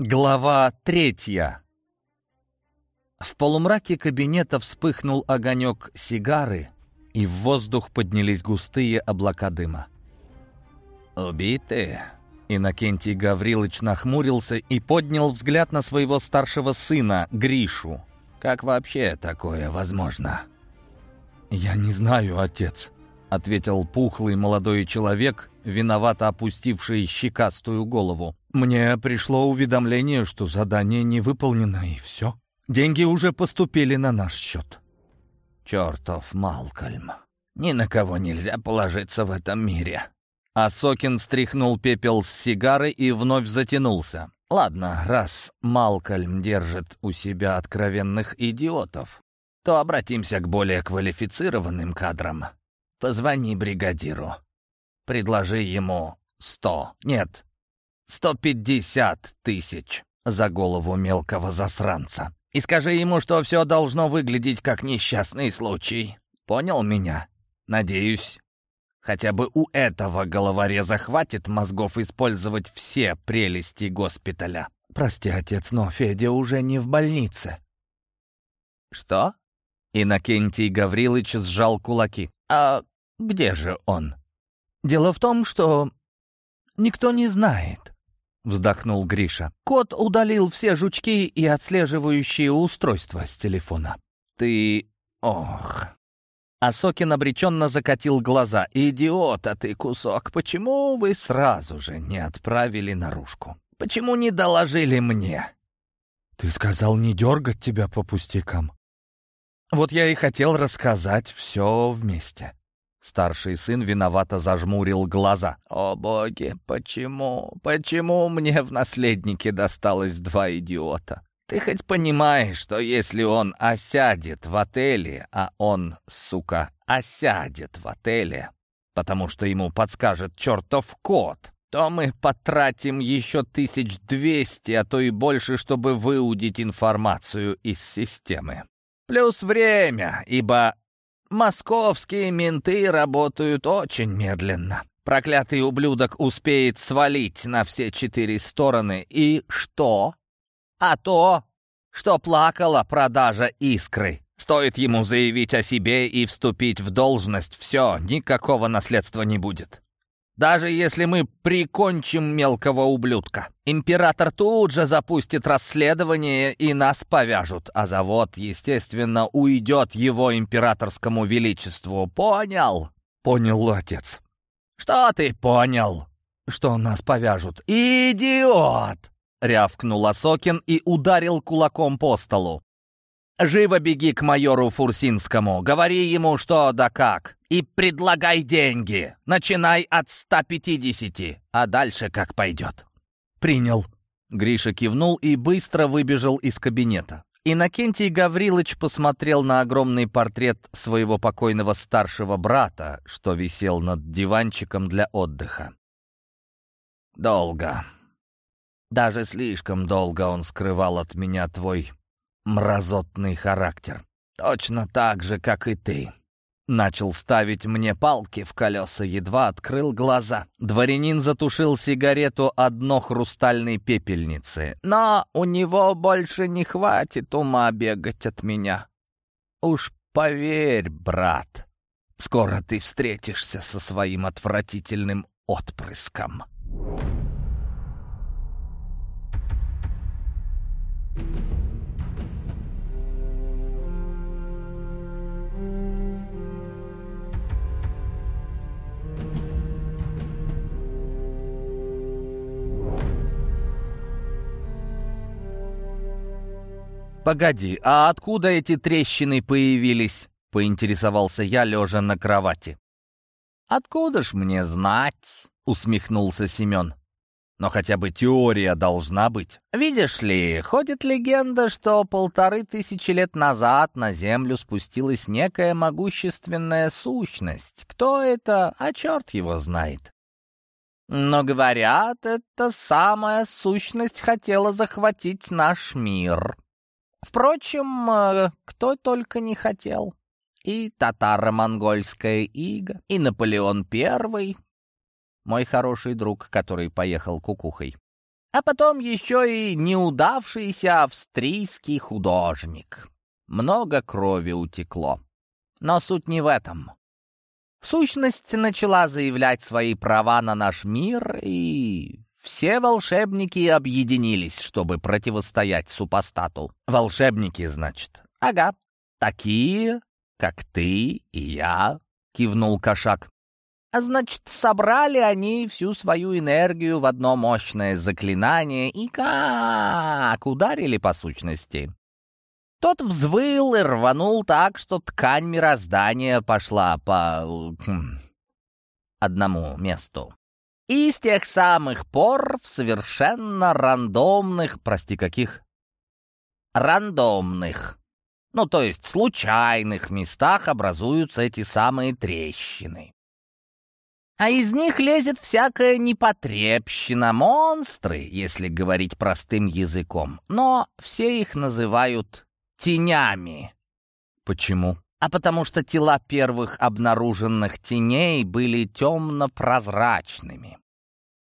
Глава третья. В полумраке кабинета вспыхнул огонек сигары, и в воздух поднялись густые облака дыма. «Убиты?» Иннокентий Гаврилович нахмурился и поднял взгляд на своего старшего сына, Гришу. «Как вообще такое возможно?» «Я не знаю, отец», — ответил пухлый молодой человек, виновато опустивший щекастую голову. «Мне пришло уведомление, что задание не выполнено, и все. Деньги уже поступили на наш счет». «Чертов Малкольм! Ни на кого нельзя положиться в этом мире!» А Сокин стряхнул пепел с сигары и вновь затянулся. «Ладно, раз Малкольм держит у себя откровенных идиотов, то обратимся к более квалифицированным кадрам. Позвони бригадиру. Предложи ему сто, нет, сто пятьдесят тысяч за голову мелкого засранца. И скажи ему, что все должно выглядеть как несчастный случай. Понял меня? Надеюсь, хотя бы у этого головореза хватит мозгов использовать все прелести госпиталя. Прости, отец, но Федя уже не в больнице. Что? Иннокентий Гаврилович сжал кулаки. «А где же он?» «Дело в том, что никто не знает», — вздохнул Гриша. «Кот удалил все жучки и отслеживающие устройства с телефона». «Ты... ох...» Асокин обреченно закатил глаза. «Идиота ты, кусок! Почему вы сразу же не отправили наружку? Почему не доложили мне?» «Ты сказал не дергать тебя по пустякам», вот я и хотел рассказать все вместе. Старший сын виновато зажмурил глаза. «О боги, почему, почему мне в наследнике досталось два идиота? Ты хоть понимаешь, что если он осядет в отеле, а он, сука, осядет в отеле, потому что ему подскажет чертов кот, то мы потратим еще тысяч двести, а то и больше, чтобы выудить информацию из системы. Плюс время, ибо московские менты работают очень медленно. Проклятый ублюдок успеет свалить на все четыре стороны. И что? А то, что плакала продажа искры. Стоит ему заявить о себе и вступить в должность, все, никакого наследства не будет. Даже если мы прикончим мелкого ублюдка, император тут же запустит расследование и нас повяжут, а завод, естественно, уйдет его императорскому величеству. Понял? Понял, отец. Что ты понял? Что нас повяжут? Идиот! Рявкнул Осокин и ударил кулаком по столу. «Живо беги к майору Фурсинскому, говори ему что да как, и предлагай деньги. Начинай от 150, а дальше как пойдет». «Принял». Гриша кивнул и быстро выбежал из кабинета. Иннокентий Гаврилович посмотрел на огромный портрет своего покойного старшего брата, что висел над диванчиком для отдыха. «Долго. Даже слишком долго он скрывал от меня твой мразотный характер. Точно так же, как и ты. Начал ставить мне палки в колеса, едва открыл глаза. Дворянин затушил сигарету одно хрустальной пепельницы. Но у него больше не хватит ума бегать от меня. Уж поверь, брат, скоро ты встретишься со своим отвратительным отпрыском. «Погоди, а откуда эти трещины появились?» — поинтересовался я, лежа на кровати. «Откуда ж мне знать?» — усмехнулся Семен. «Но хотя бы теория должна быть. Видишь ли, ходит легенда, что полторы тысячи лет назад на Землю спустилась некая могущественная сущность. Кто это? А черт его знает. Но, говорят, эта самая сущность хотела захватить наш мир. Впрочем, э, кто только не хотел. И татаро-монгольская ига, и Наполеон Первый, мой хороший друг, который поехал кукухой. А потом еще и неудавшийся австрийский художник. Много крови утекло. Но суть не в этом. Сущность начала заявлять свои права на наш мир, и все волшебники объединились, чтобы противостоять супостату. Волшебники, значит? Ага, такие, как ты и я, кивнул кошак. А значит, собрали они всю свою энергию в одно мощное заклинание и как ударили по сущности. Тот взвыл и рванул так, что ткань мироздания пошла по... Одному месту. И с тех самых пор в совершенно рандомных, прости, каких? Рандомных, ну то есть случайных местах образуются эти самые трещины. А из них лезет всякая непотребщина, монстры, если говорить простым языком. Но все их называют тенями. Почему? А потому что тела первых обнаруженных теней были темно-прозрачными.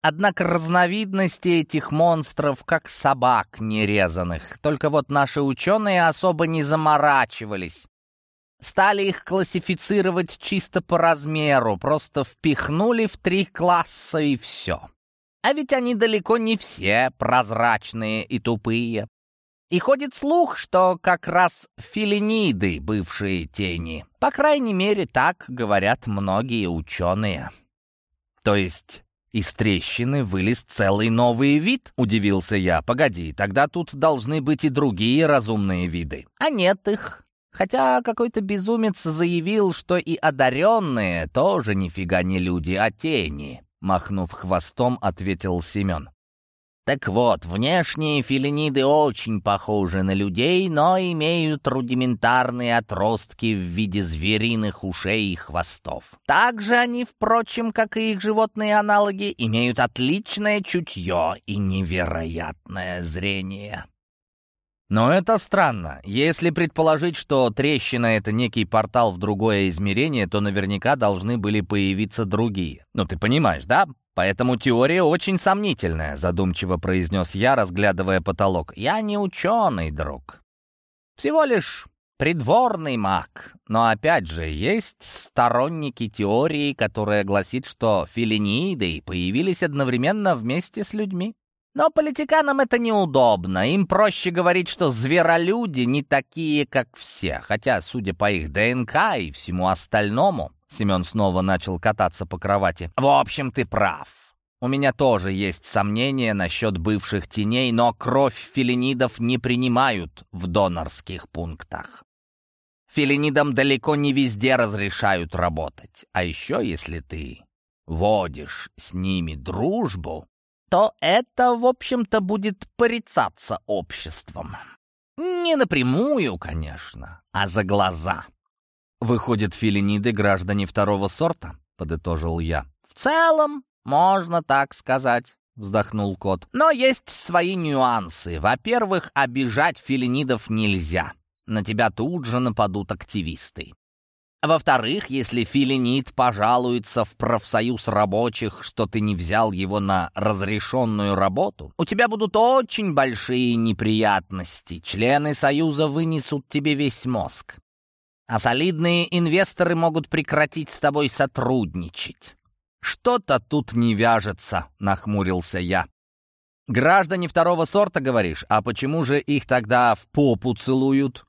Однако разновидности этих монстров, как собак нерезанных, только вот наши ученые особо не заморачивались. Стали их классифицировать чисто по размеру, просто впихнули в три класса и все. А ведь они далеко не все прозрачные и тупые. И ходит слух, что как раз филиниды — бывшие тени. По крайней мере, так говорят многие ученые. То есть из трещины вылез целый новый вид? Удивился я. Погоди, тогда тут должны быть и другие разумные виды. А нет их. Хотя какой-то безумец заявил, что и одаренные тоже нифига не люди, а тени. Махнув хвостом, ответил Семен. Так вот, внешние филиниды очень похожи на людей, но имеют рудиментарные отростки в виде звериных ушей и хвостов. Также они, впрочем, как и их животные аналоги, имеют отличное чутье и невероятное зрение. Но это странно. Если предположить, что трещина — это некий портал в другое измерение, то наверняка должны были появиться другие. Ну, ты понимаешь, да? «Поэтому теория очень сомнительная», — задумчиво произнес я, разглядывая потолок. «Я не ученый, друг. Всего лишь придворный маг. Но опять же, есть сторонники теории, которая гласит, что филиниды появились одновременно вместе с людьми. Но политиканам это неудобно. Им проще говорить, что зверолюди не такие, как все. Хотя, судя по их ДНК и всему остальному, Семен снова начал кататься по кровати. «В общем, ты прав. У меня тоже есть сомнения насчет бывших теней, но кровь филинидов не принимают в донорских пунктах. Филинидам далеко не везде разрешают работать. А еще, если ты водишь с ними дружбу, то это, в общем-то, будет порицаться обществом. Не напрямую, конечно, а за глаза. «Выходят, филиниды граждане второго сорта?» — подытожил я. «В целом, можно так сказать», — вздохнул кот. «Но есть свои нюансы. Во-первых, обижать филинидов нельзя. На тебя тут же нападут активисты. Во-вторых, если филинит пожалуется в профсоюз рабочих, что ты не взял его на разрешенную работу, у тебя будут очень большие неприятности. Члены союза вынесут тебе весь мозг а солидные инвесторы могут прекратить с тобой сотрудничать. «Что-то тут не вяжется», — нахмурился я. «Граждане второго сорта, говоришь? А почему же их тогда в попу целуют?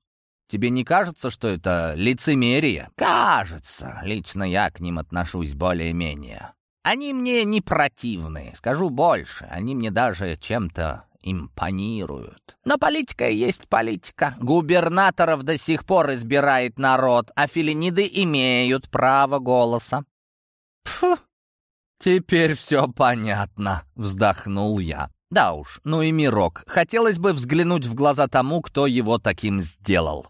Тебе не кажется, что это лицемерие?» «Кажется. Лично я к ним отношусь более-менее. Они мне не противны. Скажу больше, они мне даже чем-то импонируют. Но политика есть политика. Губернаторов до сих пор избирает народ, а филиниды имеют право голоса. Фу, теперь все понятно, вздохнул я. Да уж, ну и мирок. Хотелось бы взглянуть в глаза тому, кто его таким сделал.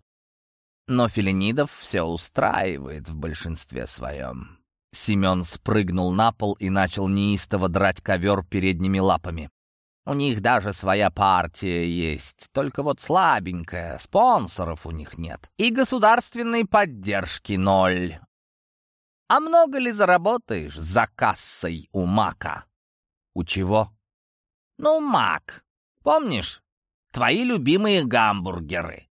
Но филинидов все устраивает в большинстве своем. Семен спрыгнул на пол и начал неистово драть ковер передними лапами. У них даже своя партия есть, только вот слабенькая, спонсоров у них нет. И государственной поддержки ноль. А много ли заработаешь за кассой у Мака? У чего? Ну, Мак, помнишь? Твои любимые гамбургеры.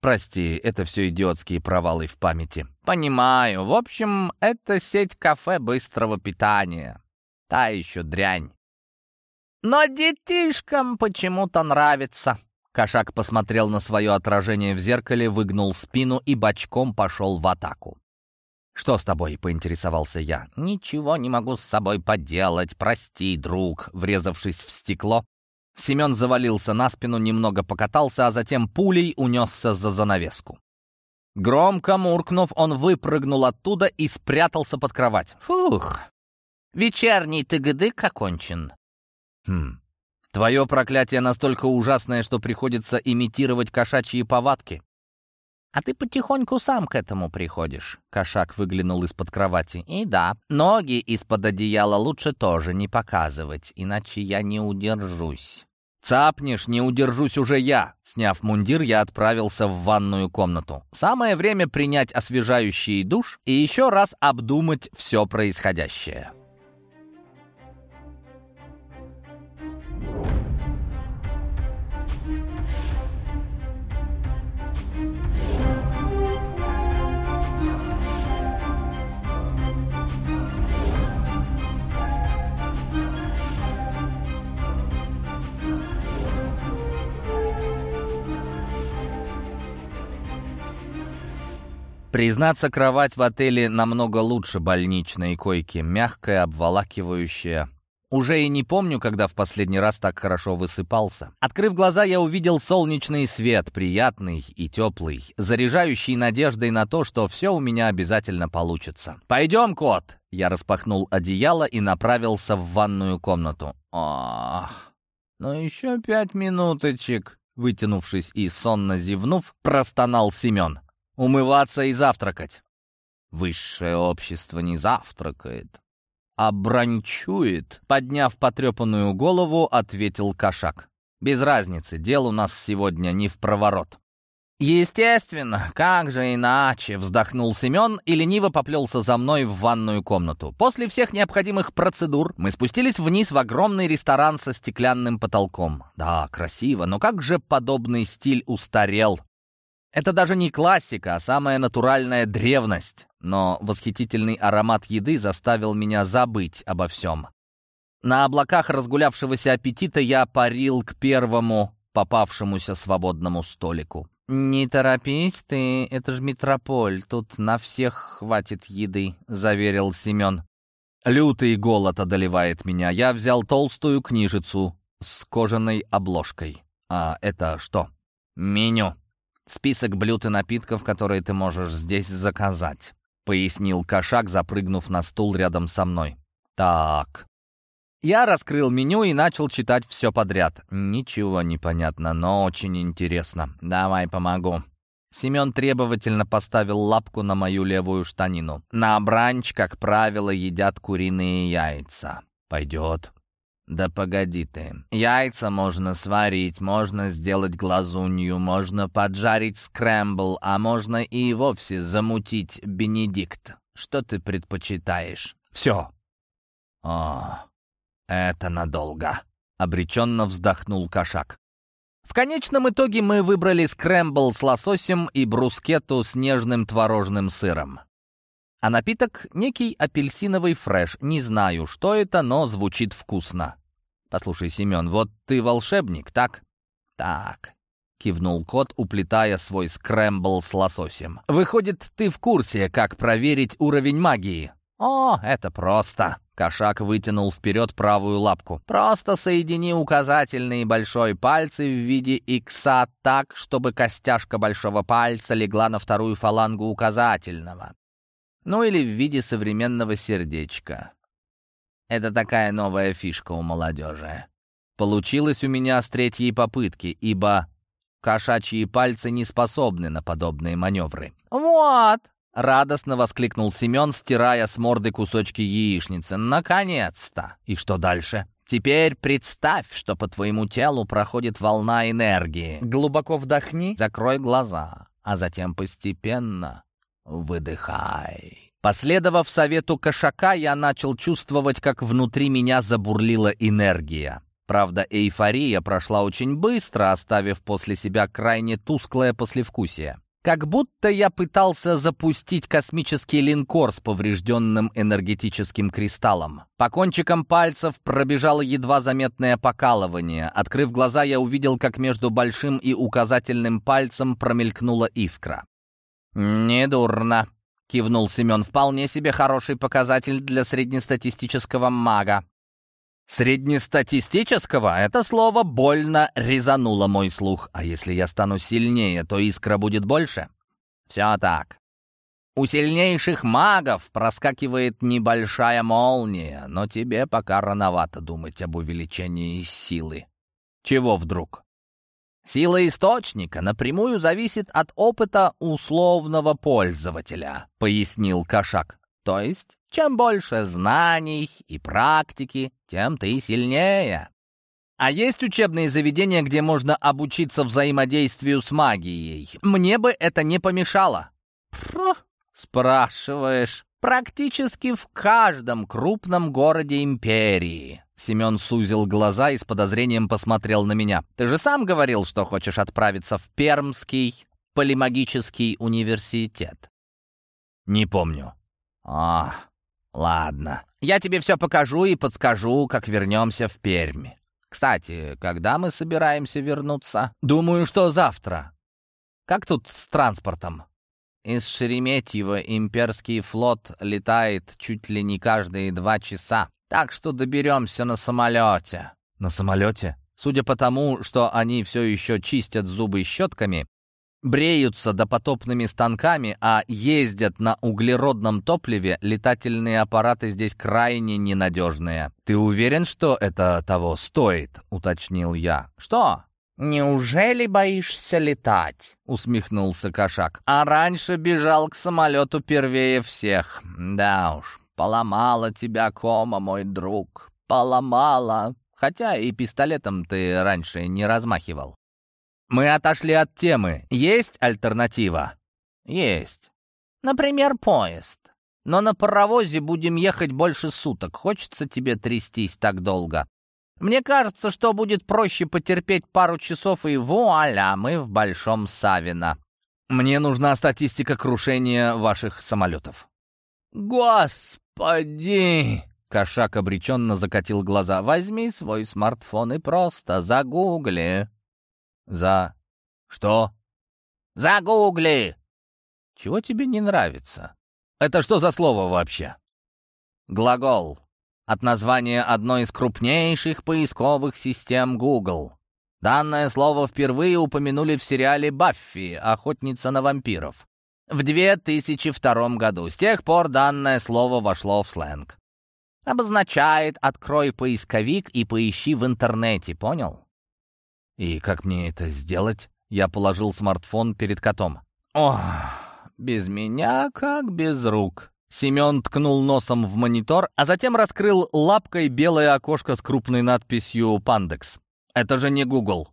Прости, это все идиотские провалы в памяти. Понимаю. В общем, это сеть кафе быстрого питания. Та еще дрянь. Но детишкам почему-то нравится. Кошак посмотрел на свое отражение в зеркале, выгнул спину и бочком пошел в атаку. «Что с тобой?» — поинтересовался я. «Ничего не могу с собой поделать, прости, друг». Врезавшись в стекло, Семен завалился на спину, немного покатался, а затем пулей унесся за занавеску. Громко муркнув, он выпрыгнул оттуда и спрятался под кровать. «Фух! Вечерний тыгдык окончен». «Хм. Твое проклятие настолько ужасное, что приходится имитировать кошачьи повадки». «А ты потихоньку сам к этому приходишь», — кошак выглянул из-под кровати. «И да, ноги из-под одеяла лучше тоже не показывать, иначе я не удержусь». «Цапнешь, не удержусь уже я!» Сняв мундир, я отправился в ванную комнату. Самое время принять освежающий душ и еще раз обдумать все происходящее. Признаться, кровать в отеле намного лучше больничной койки, мягкая, обволакивающая. Уже и не помню, когда в последний раз так хорошо высыпался. Открыв глаза, я увидел солнечный свет, приятный и теплый, заряжающий надеждой на то, что все у меня обязательно получится. «Пойдем, кот!» Я распахнул одеяло и направился в ванную комнату. «Ах, ну еще пять минуточек!» Вытянувшись и сонно зевнув, простонал Семен. Умываться и завтракать. Высшее общество не завтракает, а брончует. Подняв потрепанную голову, ответил кошак. Без разницы, дел у нас сегодня не в проворот. «Естественно, как же иначе?» — вздохнул Семен и лениво поплелся за мной в ванную комнату. После всех необходимых процедур мы спустились вниз в огромный ресторан со стеклянным потолком. Да, красиво, но как же подобный стиль устарел. Это даже не классика, а самая натуральная древность. Но восхитительный аромат еды заставил меня забыть обо всем. На облаках разгулявшегося аппетита я парил к первому попавшемуся свободному столику. «Не торопись ты, это ж метрополь, тут на всех хватит еды», — заверил Семен. Лютый голод одолевает меня. Я взял толстую книжицу с кожаной обложкой. А это что? Меню. Список блюд и напитков, которые ты можешь здесь заказать», — пояснил кошак, запрыгнув на стул рядом со мной. «Так». Я раскрыл меню и начал читать все подряд. Ничего не понятно, но очень интересно. Давай помогу. Семен требовательно поставил лапку на мою левую штанину. На бранч, как правило, едят куриные яйца. «Пойдет», «Да погоди ты. Яйца можно сварить, можно сделать глазунью, можно поджарить скрэмбл, а можно и вовсе замутить бенедикт. Что ты предпочитаешь?» «Все». «О, это надолго», — обреченно вздохнул кошак. В конечном итоге мы выбрали скрэмбл с лососем и брускету с нежным творожным сыром. А напиток — некий апельсиновый фреш. Не знаю, что это, но звучит вкусно. Послушай, Семен, вот ты волшебник, так? Так. Кивнул кот, уплетая свой скрэмбл с лососем. «Выходит, ты в курсе, как проверить уровень магии?» «О, это просто!» Кошак вытянул вперед правую лапку. «Просто соедини указательный и большой пальцы в виде икса так, чтобы костяшка большого пальца легла на вторую фалангу указательного. Ну или в виде современного сердечка. Это такая новая фишка у молодежи. Получилось у меня с третьей попытки, ибо кошачьи пальцы не способны на подобные маневры. «Вот!» — радостно воскликнул Семен, стирая с морды кусочки яичницы. «Наконец-то! И что дальше?» Теперь представь, что по твоему телу проходит волна энергии. Глубоко вдохни, закрой глаза, а затем постепенно Выдыхай. Последовав совету кошака, я начал чувствовать, как внутри меня забурлила энергия. Правда, эйфория прошла очень быстро, оставив после себя крайне тусклое послевкусие. Как будто я пытался запустить космический линкор с поврежденным энергетическим кристаллом. По кончикам пальцев пробежало едва заметное покалывание. Открыв глаза, я увидел, как между большим и указательным пальцем промелькнула искра. «Недурно», — кивнул Семен. «Вполне себе хороший показатель для среднестатистического мага». Среднестатистического это слово больно резануло мой слух. А если я стану сильнее, то искра будет больше? Все так. У сильнейших магов проскакивает небольшая молния, но тебе пока рановато думать об увеличении силы. Чего вдруг? Сила источника напрямую зависит от опыта условного пользователя, пояснил Кошак. То есть чем больше знаний и практики, тем ты сильнее. А есть учебные заведения, где можно обучиться взаимодействию с магией. Мне бы это не помешало. Фу, спрашиваешь. Практически в каждом крупном городе империи. Семен сузил глаза и с подозрением посмотрел на меня. «Ты же сам говорил, что хочешь отправиться в Пермский полимагический университет». «Не помню». «А, «Ладно, я тебе все покажу и подскажу, как вернемся в Пермь. Кстати, когда мы собираемся вернуться? Думаю, что завтра. Как тут с транспортом?» Из Шереметьево имперский флот летает чуть ли не каждые два часа, так что доберемся на самолете. На самолете? Судя по тому, что они все еще чистят зубы щетками, бреются допотопными станками, а ездят на углеродном топливе, летательные аппараты здесь крайне ненадежные. «Ты уверен, что это того стоит?» — уточнил я. «Что?» «Неужели боишься летать?» — усмехнулся кошак. «А раньше бежал к самолету первее всех. Да уж, поломала тебя кома, мой друг, поломала. Хотя и пистолетом ты раньше не размахивал». Мы отошли от темы. Есть альтернатива? Есть. Например, поезд. Но на паровозе будем ехать больше суток. Хочется тебе трястись так долго. Мне кажется, что будет проще потерпеть пару часов, и вуаля, мы в Большом Савино. Мне нужна статистика крушения ваших самолетов. Господи! Кошак обреченно закатил глаза. Возьми свой смартфон и просто загугли. «За... что?» «Загугли!» «Чего тебе не нравится?» «Это что за слово вообще?» «Глагол. От названия одной из крупнейших поисковых систем Google. Данное слово впервые упомянули в сериале «Баффи. Охотница на вампиров» в 2002 году. С тех пор данное слово вошло в сленг. Обозначает «открой поисковик и поищи в интернете», понял? «И как мне это сделать?» Я положил смартфон перед котом. «Ох, без меня как без рук». Семен ткнул носом в монитор, а затем раскрыл лапкой белое окошко с крупной надписью «Пандекс». «Это же не Google».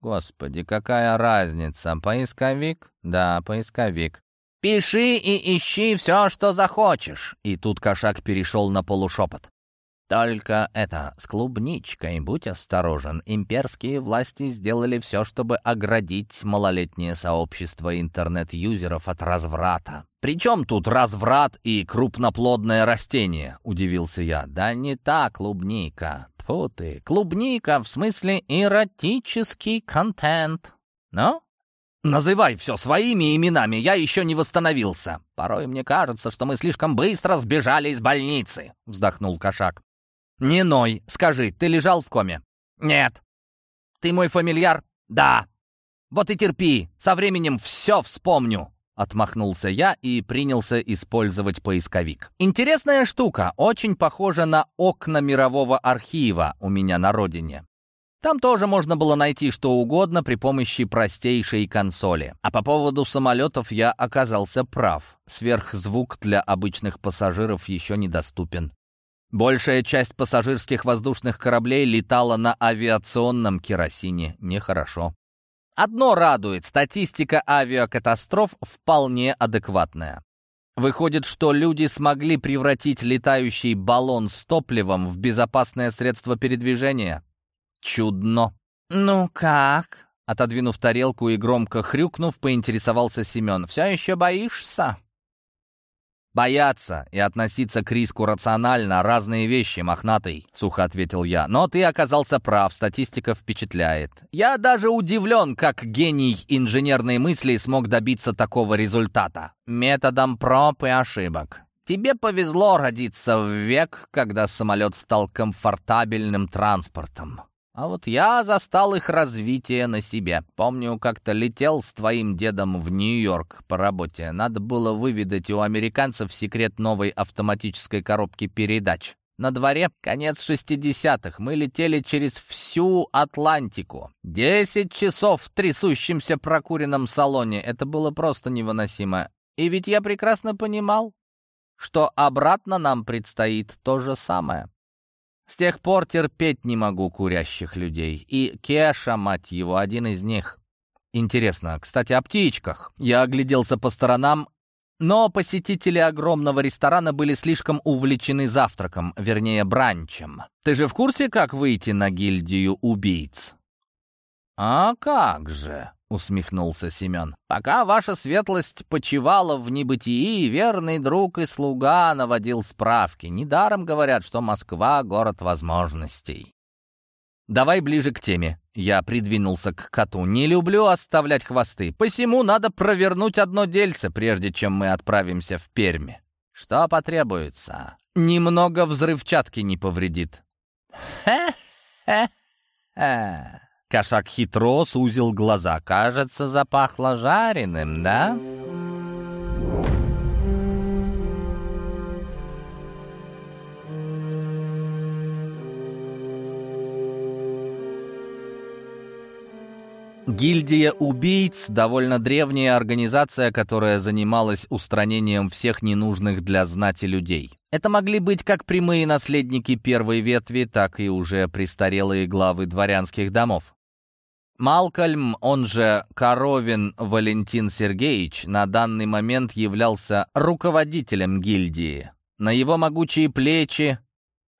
«Господи, какая разница? Поисковик?» «Да, поисковик». «Пиши и ищи все, что захочешь». И тут кошак перешел на полушепот. Только это, с клубничкой, будь осторожен. Имперские власти сделали все, чтобы оградить малолетнее сообщество интернет-юзеров от разврата. «Причем тут разврат и крупноплодное растение?» — удивился я. «Да не та клубника. Фу ты, клубника в смысле эротический контент. Ну?» «Называй все своими именами, я еще не восстановился. Порой мне кажется, что мы слишком быстро сбежали из больницы», — вздохнул кошак. «Не ной. Скажи, ты лежал в коме?» «Нет». «Ты мой фамильяр?» «Да». «Вот и терпи. Со временем все вспомню». Отмахнулся я и принялся использовать поисковик. Интересная штука, очень похожа на окна мирового архива у меня на родине. Там тоже можно было найти что угодно при помощи простейшей консоли. А по поводу самолетов я оказался прав. Сверхзвук для обычных пассажиров еще недоступен. Большая часть пассажирских воздушных кораблей летала на авиационном керосине. Нехорошо. Одно радует, статистика авиакатастроф вполне адекватная. Выходит, что люди смогли превратить летающий баллон с топливом в безопасное средство передвижения. чудно. «Ну как?» Отодвинув тарелку и громко хрюкнув, поинтересовался Семен. «Все еще боишься?» «Бояться и относиться к риску рационально — разные вещи, мохнатый», — сухо ответил я. «Но ты оказался прав, статистика впечатляет. Я даже удивлен, как гений инженерной мысли смог добиться такого результата. Методом проб и ошибок. Тебе повезло родиться в век, когда самолет стал комфортабельным транспортом. А вот я застал их развитие на себе. Помню, как-то летел с твоим дедом в Нью-Йорк по работе. Надо было выведать у американцев секрет новой автоматической коробки передач. На дворе конец 60-х. Мы летели через всю Атлантику. Десять часов в трясущемся прокуренном салоне. Это было просто невыносимо. И ведь я прекрасно понимал, что обратно нам предстоит то же самое. С тех пор терпеть не могу курящих людей. И Кеша, мать его, один из них. Интересно, кстати, о птичках. Я огляделся по сторонам, но посетители огромного ресторана были слишком увлечены завтраком, вернее, бранчем. Ты же в курсе, как выйти на гильдию убийц? А как же? Усмехнулся Семен. «Пока ваша светлость почивала в небытии, верный друг и слуга наводил справки. Недаром говорят, что Москва — город возможностей». «Давай ближе к теме». Я придвинулся к коту. «Не люблю оставлять хвосты. Посему надо провернуть одно дельце, прежде чем мы отправимся в Пермь. Что потребуется? Немного взрывчатки не повредит». «Хе-хе-хе». Кошак хитро сузил глаза. «Кажется, запахло жареным, да?» Гильдия убийц — довольно древняя организация, которая занималась устранением всех ненужных для знати людей. Это могли быть как прямые наследники первой ветви, так и уже престарелые главы дворянских домов. Малкольм, он же Коровин Валентин Сергеевич, на данный момент являлся руководителем гильдии. На его могучие плечи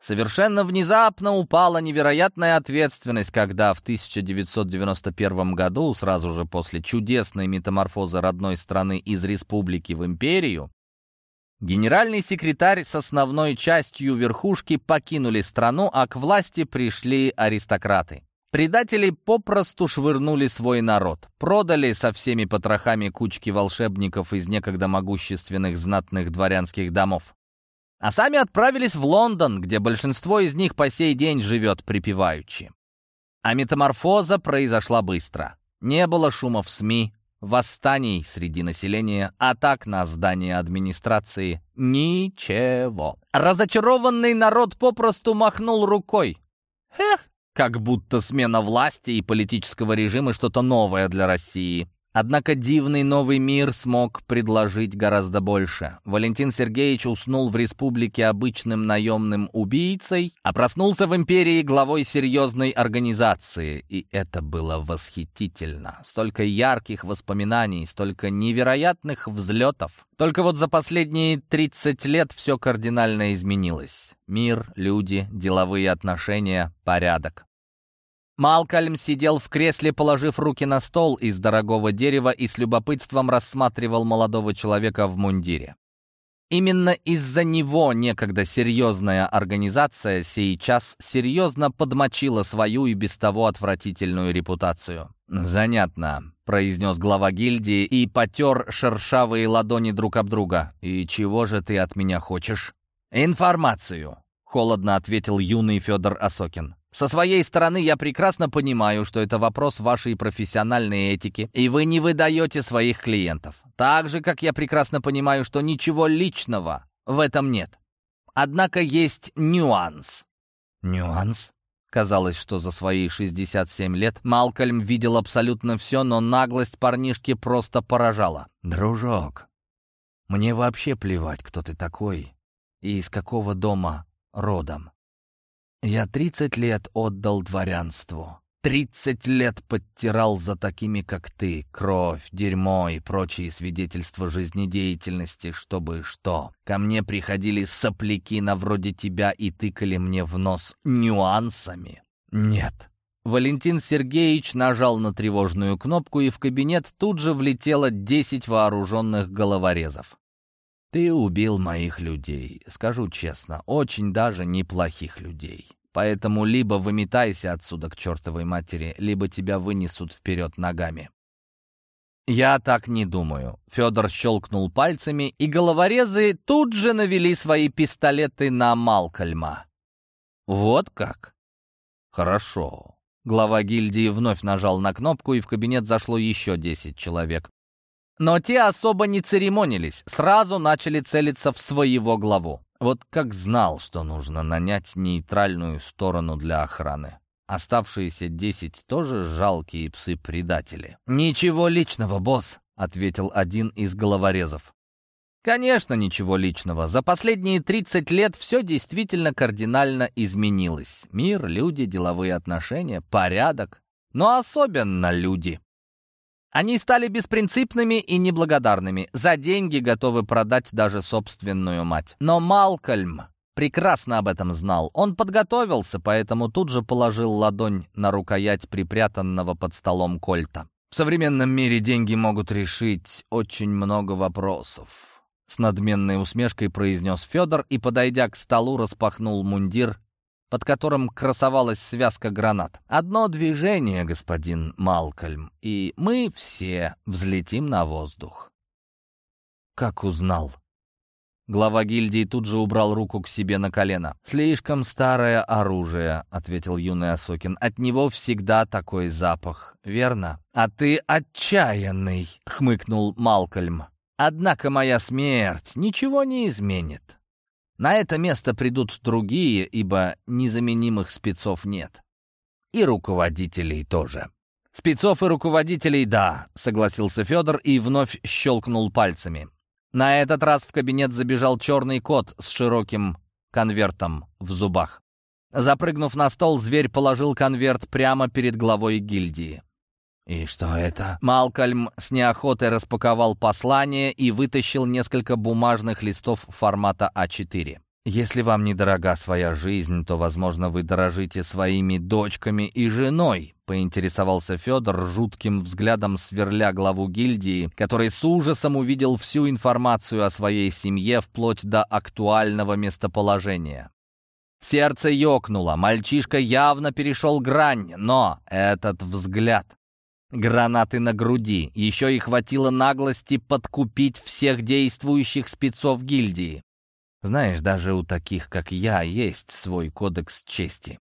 совершенно внезапно упала невероятная ответственность, когда в 1991 году, сразу же после чудесной метаморфозы родной страны из республики в империю, Генеральный секретарь с основной частью верхушки покинули страну, а к власти пришли аристократы. Предатели попросту швырнули свой народ, продали со всеми потрохами кучки волшебников из некогда могущественных знатных дворянских домов. А сами отправились в Лондон, где большинство из них по сей день живет припеваючи. А метаморфоза произошла быстро. Не было шума в СМИ, восстаний среди населения, атак на здание администрации. Ничего. Разочарованный народ попросту махнул рукой. Эх, как будто смена власти и политического режима что-то новое для России. Однако дивный новый мир смог предложить гораздо больше. Валентин Сергеевич уснул в республике обычным наемным убийцей, а проснулся в империи главой серьезной организации. И это было восхитительно. Столько ярких воспоминаний, столько невероятных взлетов. Только вот за последние 30 лет все кардинально изменилось. Мир, люди, деловые отношения, порядок. Малкольм сидел в кресле, положив руки на стол из дорогого дерева и с любопытством рассматривал молодого человека в мундире. Именно из-за него некогда серьезная организация сейчас серьезно подмочила свою и без того отвратительную репутацию. «Занятно», — произнес глава гильдии и потер шершавые ладони друг об друга. «И чего же ты от меня хочешь?» «Информацию», — холодно ответил юный Федор Осокин. Со своей стороны я прекрасно понимаю, что это вопрос вашей профессиональной этики, и вы не выдаете своих клиентов. Так же, как я прекрасно понимаю, что ничего личного в этом нет. Однако есть нюанс. Нюанс? Казалось, что за свои 67 лет Малкольм видел абсолютно все, но наглость парнишки просто поражала. «Дружок, мне вообще плевать, кто ты такой и из какого дома родом. Я тридцать лет отдал дворянству. Тридцать лет подтирал за такими, как ты, кровь, дерьмо и прочие свидетельства жизнедеятельности, чтобы что. Ко мне приходили сопляки на вроде тебя и тыкали мне в нос нюансами. Нет, Валентин Сергеевич нажал на тревожную кнопку, и в кабинет тут же влетело десять вооруженных головорезов. «Ты убил моих людей, скажу честно, очень даже неплохих людей. Поэтому либо выметайся отсюда к чертовой матери, либо тебя вынесут вперед ногами». «Я так не думаю». Федор щелкнул пальцами, и головорезы тут же навели свои пистолеты на Малкольма. «Вот как?» «Хорошо». Глава гильдии вновь нажал на кнопку, и в кабинет зашло еще десять человек. Но те особо не церемонились, сразу начали целиться в своего главу. Вот как знал, что нужно нанять нейтральную сторону для охраны. Оставшиеся десять тоже жалкие псы-предатели. «Ничего личного, босс», — ответил один из головорезов. Конечно, ничего личного. За последние 30 лет все действительно кардинально изменилось. Мир, люди, деловые отношения, порядок. Но особенно люди. Они стали беспринципными и неблагодарными. За деньги готовы продать даже собственную мать. Но Малкольм прекрасно об этом знал. Он подготовился, поэтому тут же положил ладонь на рукоять припрятанного под столом кольта. В современном мире деньги могут решить очень много вопросов. С надменной усмешкой произнес Федор и, подойдя к столу, распахнул мундир, под которым красовалась связка гранат. «Одно движение, господин Малкольм, и мы все взлетим на воздух». «Как узнал?» Глава гильдии тут же убрал руку к себе на колено. «Слишком старое оружие», — ответил юный Осокин. «От него всегда такой запах, верно?» «А ты отчаянный», — хмыкнул Малкольм. «Однако моя смерть ничего не изменит. На это место придут другие, ибо незаменимых спецов нет. И руководителей тоже». «Спецов и руководителей, да», — согласился Федор и вновь щелкнул пальцами. На этот раз в кабинет забежал черный кот с широким конвертом в зубах. Запрыгнув на стол, зверь положил конверт прямо перед главой гильдии. «И что это?» Малкольм с неохотой распаковал послание и вытащил несколько бумажных листов формата А4. Если вам недорога своя жизнь, то, возможно, вы дорожите своими дочками и женой, поинтересовался Федор жутким взглядом сверля главу гильдии, который с ужасом увидел всю информацию о своей семье вплоть до актуального местоположения. Сердце ёкнуло, мальчишка явно перешел грань, но этот взгляд... Гранаты на груди. Еще и хватило наглости подкупить всех действующих спецов гильдии. Знаешь, даже у таких, как я, есть свой кодекс чести.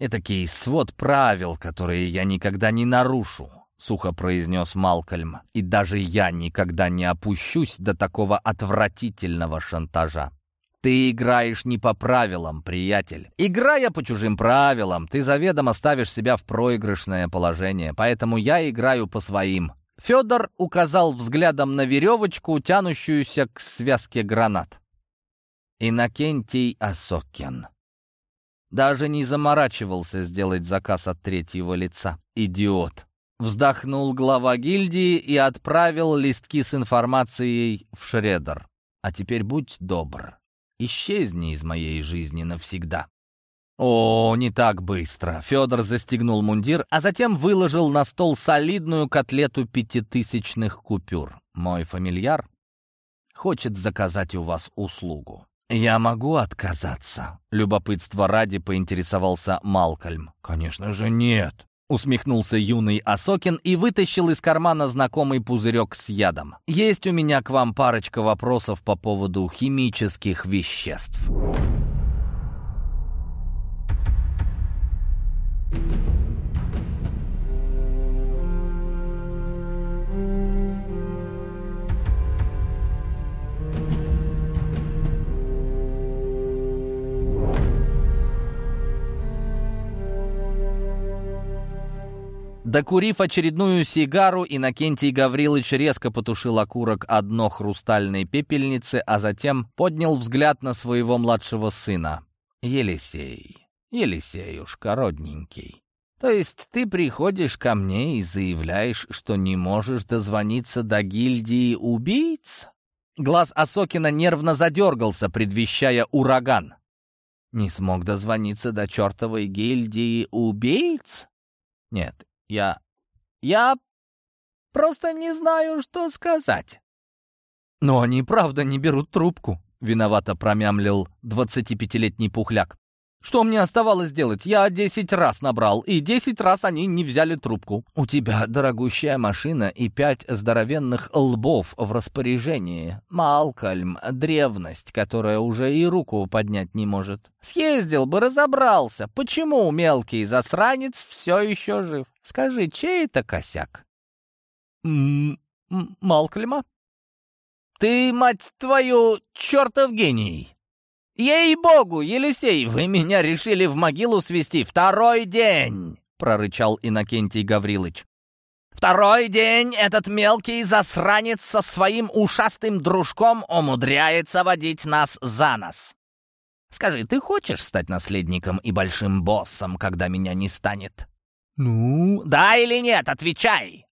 Этакий свод правил, которые я никогда не нарушу, — сухо произнес Малкольм. «И даже я никогда не опущусь до такого отвратительного шантажа. Ты играешь не по правилам, приятель. Играя по чужим правилам, ты заведомо ставишь себя в проигрышное положение, поэтому я играю по своим». Федор указал взглядом на веревочку, тянущуюся к связке гранат. Иннокентий Осокин. Даже не заморачивался сделать заказ от третьего лица. Идиот. Вздохнул глава гильдии и отправил листки с информацией в шредер. А теперь будь добр. Исчезни из моей жизни навсегда. О, не так быстро. Федор застегнул мундир, а затем выложил на стол солидную котлету пятитысячных купюр. Мой фамильяр хочет заказать у вас услугу. «Я могу отказаться?» — любопытство ради поинтересовался Малкольм. «Конечно же нет!» — усмехнулся юный Осокин и вытащил из кармана знакомый пузырек с ядом. «Есть у меня к вам парочка вопросов по поводу химических веществ». Докурив очередную сигару, Иннокентий Гаврилович резко потушил окурок одно хрустальной пепельницы, а затем поднял взгляд на своего младшего сына. «Елисей, Елисеюшка, родненький, то есть ты приходишь ко мне и заявляешь, что не можешь дозвониться до гильдии убийц?» Глаз Осокина нервно задергался, предвещая ураган. «Не смог дозвониться до чертовой гильдии убийц?» Нет, я... Я просто не знаю, что сказать. Но они правда не берут трубку, виновато промямлил 25-летний пухляк. Что мне оставалось делать? Я десять раз набрал, и десять раз они не взяли трубку. У тебя дорогущая машина и пять здоровенных лбов в распоряжении. Малкольм, древность, которая уже и руку поднять не может. Съездил бы, разобрался, почему мелкий засранец все еще жив. Скажи, чей это косяк? М -м Малкольма? Ты, мать твою, чертов гений! «Ей-богу, Елисей, вы меня решили в могилу свести второй день!» — прорычал Иннокентий Гаврилыч. «Второй день этот мелкий засранец со своим ушастым дружком умудряется водить нас за нос. Скажи, ты хочешь стать наследником и большим боссом, когда меня не станет?» «Ну...» «Да или нет, отвечай!»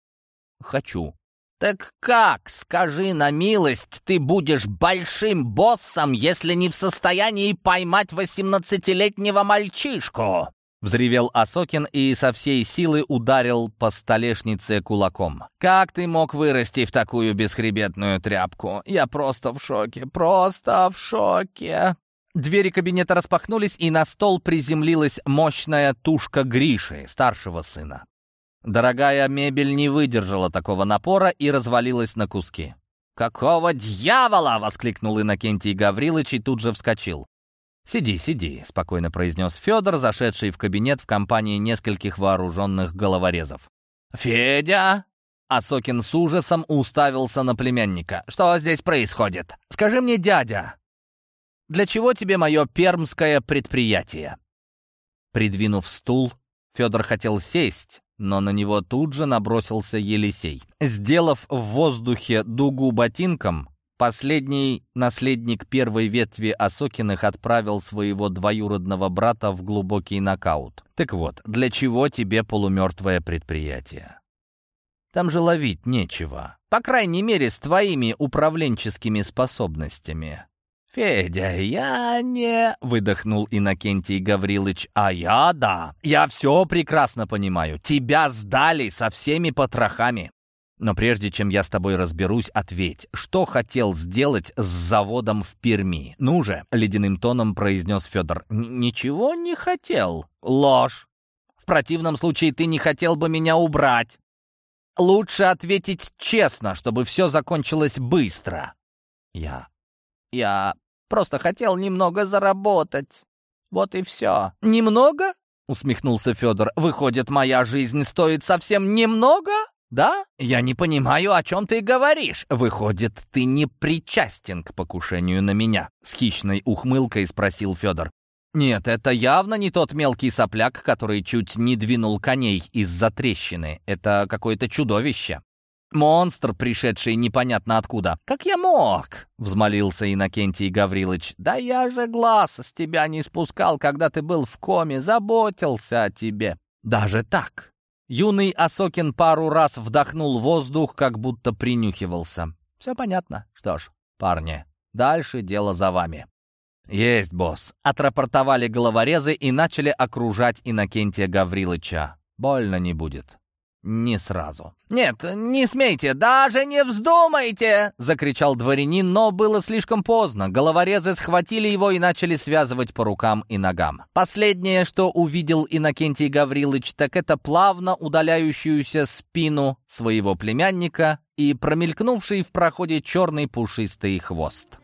«Хочу», «Так как, скажи на милость, ты будешь большим боссом, если не в состоянии поймать восемнадцатилетнего мальчишку?» Взревел Осокин и со всей силы ударил по столешнице кулаком. «Как ты мог вырасти в такую бесхребетную тряпку? Я просто в шоке, просто в шоке!» Двери кабинета распахнулись, и на стол приземлилась мощная тушка Гриши, старшего сына. Дорогая мебель не выдержала такого напора и развалилась на куски. «Какого дьявола!» — воскликнул Иннокентий Гаврилович и тут же вскочил. «Сиди, сиди», — спокойно произнес Федор, зашедший в кабинет в компании нескольких вооруженных головорезов. «Федя!» Асокин с ужасом уставился на племянника. «Что здесь происходит? Скажи мне, дядя, для чего тебе мое пермское предприятие?» Придвинув стул, Федор хотел сесть, но на него тут же набросился Елисей. Сделав в воздухе дугу ботинком, последний наследник первой ветви Осокиных отправил своего двоюродного брата в глубокий нокаут. Так вот, для чего тебе полумертвое предприятие? Там же ловить нечего. По крайней мере, с твоими управленческими способностями. «Федя, я не...» — выдохнул Иннокентий Гаврилович. «А я да. Я все прекрасно понимаю. Тебя сдали со всеми потрохами. Но прежде чем я с тобой разберусь, ответь, что хотел сделать с заводом в Перми? Ну же!» — ледяным тоном произнес Федор. «Ничего не хотел. Ложь. В противном случае ты не хотел бы меня убрать. Лучше ответить честно, чтобы все закончилось быстро». «Я я просто хотел немного заработать. Вот и все. Немного? Усмехнулся Федор. Выходит, моя жизнь стоит совсем немного? «Да? Я не понимаю, о чем ты говоришь. Выходит, ты не причастен к покушению на меня?» С хищной ухмылкой спросил Федор. «Нет, это явно не тот мелкий сопляк, который чуть не двинул коней из-за трещины. Это какое-то чудовище. Монстр, пришедший непонятно откуда. «Как я мог?» — взмолился Иннокентий Гаврилович. «Да я же глаз с тебя не спускал, когда ты был в коме, заботился о тебе». «Даже так?» Юный Осокин пару раз вдохнул воздух, как будто принюхивался. «Все понятно. Что ж, парни, дальше дело за вами». «Есть, босс!» — отрапортовали головорезы и начали окружать Иннокентия Гаврилыча. «Больно не будет». Не сразу. «Нет, не смейте, даже не вздумайте!» — закричал дворянин, но было слишком поздно. Головорезы схватили его и начали связывать по рукам и ногам. Последнее, что увидел Иннокентий Гаврилович, так это плавно удаляющуюся спину своего племянника и промелькнувший в проходе черный пушистый хвост.